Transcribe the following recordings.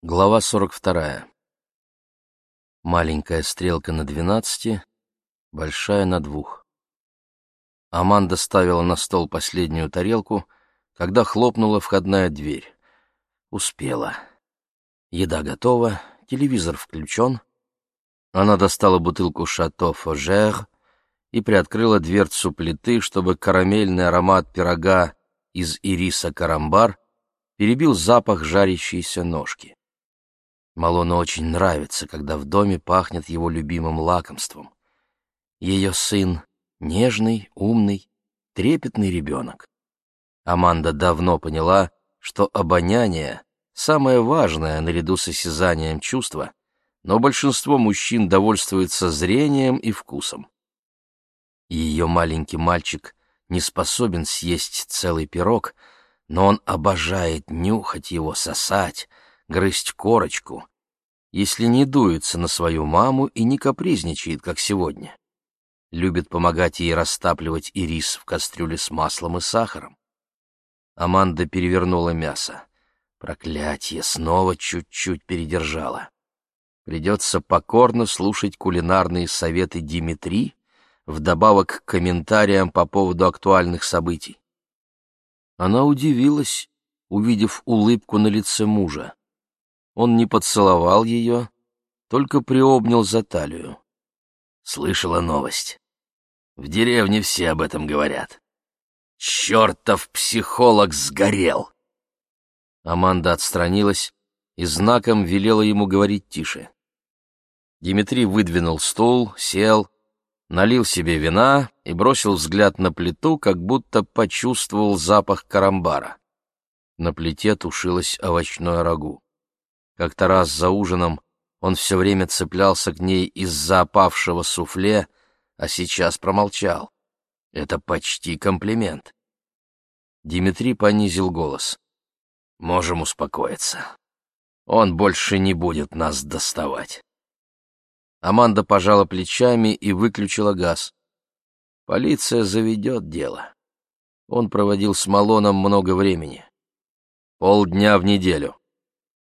Глава 42. Маленькая стрелка на двенадцати, большая на двух. Аманда ставила на стол последнюю тарелку, когда хлопнула входная дверь. Успела. Еда готова, телевизор включен. Она достала бутылку «Шато Фожер» и приоткрыла дверцу плиты, чтобы карамельный аромат пирога из ириса карамбар перебил запах жарящейся ножки. Малону очень нравится, когда в доме пахнет его любимым лакомством. Ее сын — нежный, умный, трепетный ребенок. Аманда давно поняла, что обоняние — самое важное наряду с осязанием чувства, но большинство мужчин довольствуется зрением и вкусом. Ее маленький мальчик не способен съесть целый пирог, но он обожает нюхать его, сосать, грызть корочку, если не дуется на свою маму и не капризничает, как сегодня. Любит помогать ей растапливать ирис в кастрюле с маслом и сахаром. Аманда перевернула мясо. Проклятье, снова чуть-чуть передержала. Придется покорно слушать кулинарные советы Димитри, вдобавок к комментариям по поводу актуальных событий. Она удивилась, увидев улыбку на лице мужа. Он не поцеловал ее, только приобнял за талию. Слышала новость. В деревне все об этом говорят. Чертов психолог сгорел! Аманда отстранилась и знаком велела ему говорить тише. Дмитрий выдвинул стул, сел, налил себе вина и бросил взгляд на плиту, как будто почувствовал запах карамбара. На плите тушилось овощное рагу. Как-то раз за ужином он все время цеплялся к ней из-за опавшего суфле, а сейчас промолчал. Это почти комплимент. Дмитрий понизил голос. «Можем успокоиться. Он больше не будет нас доставать». Аманда пожала плечами и выключила газ. Полиция заведет дело. Он проводил с Малоном много времени. Полдня в неделю.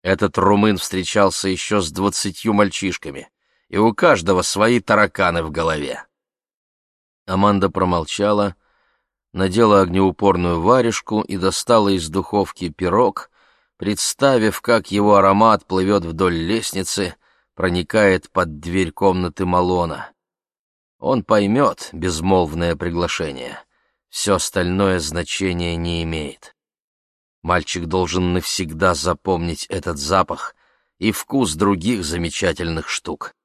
Этот румын встречался еще с двадцатью мальчишками, и у каждого свои тараканы в голове. Аманда промолчала, надела огнеупорную варежку и достала из духовки пирог, представив, как его аромат плывет вдоль лестницы, проникает под дверь комнаты Малона. Он поймет безмолвное приглашение. Все остальное значения не имеет. Мальчик должен навсегда запомнить этот запах и вкус других замечательных штук.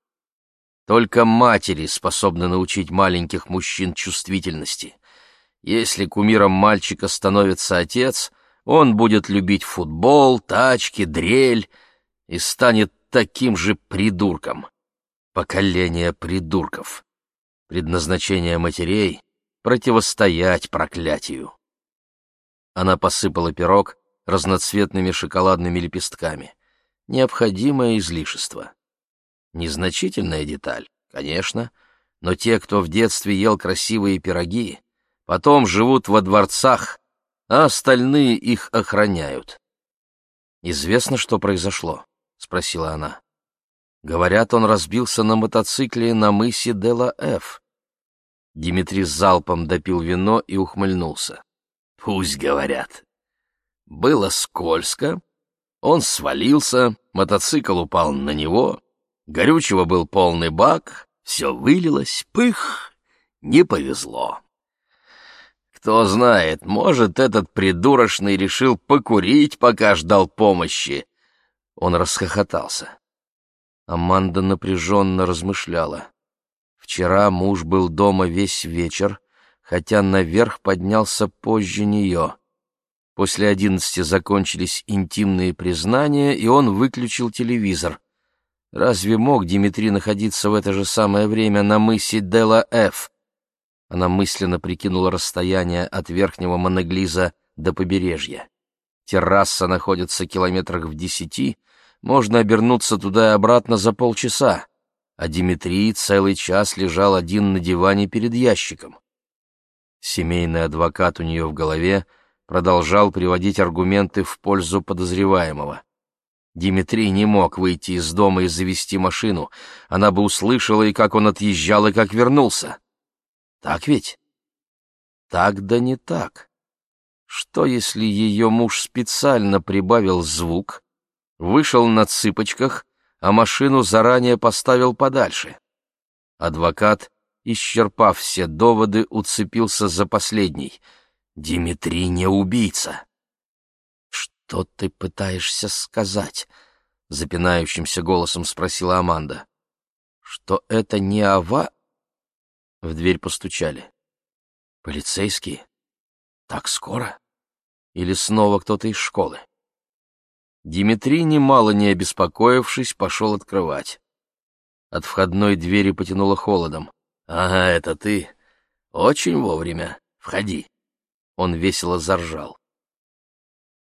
Только матери способны научить маленьких мужчин чувствительности. Если кумиром мальчика становится отец, он будет любить футбол, тачки, дрель и станет таким же придурком. Поколение придурков. Предназначение матерей — противостоять проклятию. Она посыпала пирог разноцветными шоколадными лепестками. Необходимое излишество. Незначительная деталь, конечно, но те, кто в детстве ел красивые пироги, потом живут во дворцах, а остальные их охраняют. «Известно, что произошло?» — спросила она. «Говорят, он разбился на мотоцикле на мысе Дела-Ф». Димитрий залпом допил вино и ухмыльнулся. Пусть говорят. Было скользко, он свалился, мотоцикл упал на него, горючего был полный бак, все вылилось, пых, не повезло. Кто знает, может, этот придурочный решил покурить, пока ждал помощи. Он расхохотался. Аманда напряженно размышляла. Вчера муж был дома весь вечер, хотя наверх поднялся позже нее. После одиннадцати закончились интимные признания, и он выключил телевизор. Разве мог Дмитрий находиться в это же самое время на мысе Дела-Ф? Она мысленно прикинула расстояние от верхнего Моноглиза до побережья. Терраса находится километрах в десяти, можно обернуться туда и обратно за полчаса, а Дмитрий целый час лежал один на диване перед ящиком. Семейный адвокат у нее в голове продолжал приводить аргументы в пользу подозреваемого. Димитрий не мог выйти из дома и завести машину. Она бы услышала, и как он отъезжал, и как вернулся. Так ведь? Так да не так. Что, если ее муж специально прибавил звук, вышел на цыпочках, а машину заранее поставил подальше? Адвокат, исчерпав все доводы, уцепился за последний. «Димитрий не убийца!» «Что ты пытаешься сказать?» — запинающимся голосом спросила Аманда. «Что это не Ава?» В дверь постучали. «Полицейские? Так скоро? Или снова кто-то из школы?» Димитрий, немало не обеспокоившись, пошел открывать. От входной двери потянуло холодом. «Ага, это ты. Очень вовремя. Входи». Он весело заржал.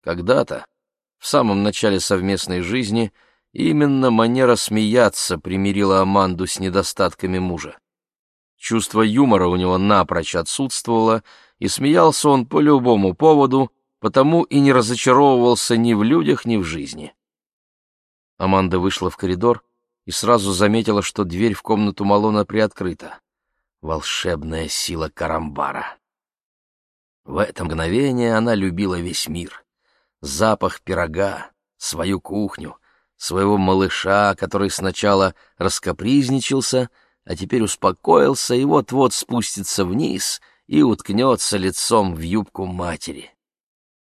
Когда-то, в самом начале совместной жизни, именно манера смеяться примирила Аманду с недостатками мужа. Чувство юмора у него напрочь отсутствовало, и смеялся он по любому поводу, потому и не разочаровывался ни в людях, ни в жизни. Аманда вышла в коридор и сразу заметила, что дверь в комнату Малона приоткрыта. Волшебная сила Карамбара. В это мгновение она любила весь мир запах пирога, свою кухню, своего малыша, который сначала раскопризничался, а теперь успокоился и вот-вот спустится вниз и уткнется лицом в юбку матери.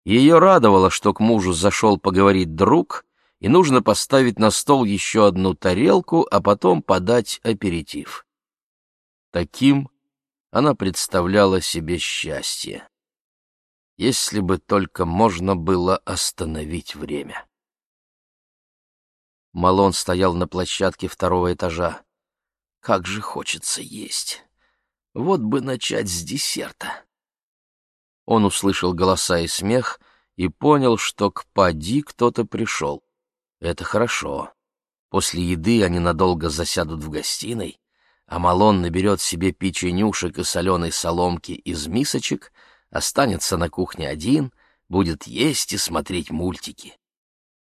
Ее радовало, что к мужу зашел поговорить друг, и нужно поставить на стол еще одну тарелку, а потом подать аперитив. Таким она представляла себе счастье если бы только можно было остановить время. Малон стоял на площадке второго этажа. Как же хочется есть. Вот бы начать с десерта. Он услышал голоса и смех и понял, что к поди кто-то пришел. Это хорошо. После еды они надолго засядут в гостиной, а Малон наберет себе печенюшек и соленой соломки из мисочек — останется на кухне один, будет есть и смотреть мультики.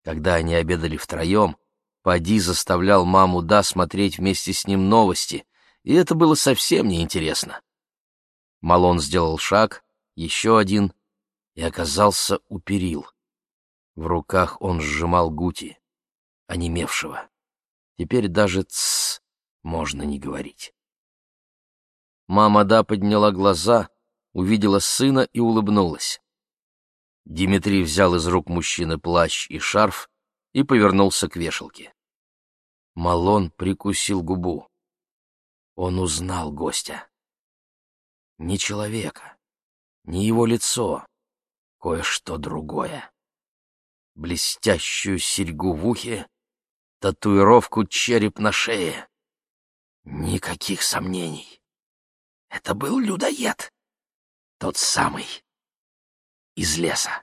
Когда они обедали втроем, Пади заставлял маму Да смотреть вместе с ним новости, и это было совсем неинтересно. Малон сделал шаг, еще один, и оказался у перил. В руках он сжимал Гути, онемевшего. Теперь даже «ц» можно не говорить. Мама Да подняла глаза — увидела сына и улыбнулась. Дмитрий взял из рук мужчины плащ и шарф и повернулся к вешалке. Малон прикусил губу. Он узнал гостя. Не человека, не его лицо, кое-что другое. Блестящую серьгу в ухе, татуировку череп на шее. Никаких сомнений. Это был людоед. Тот самый. Из леса.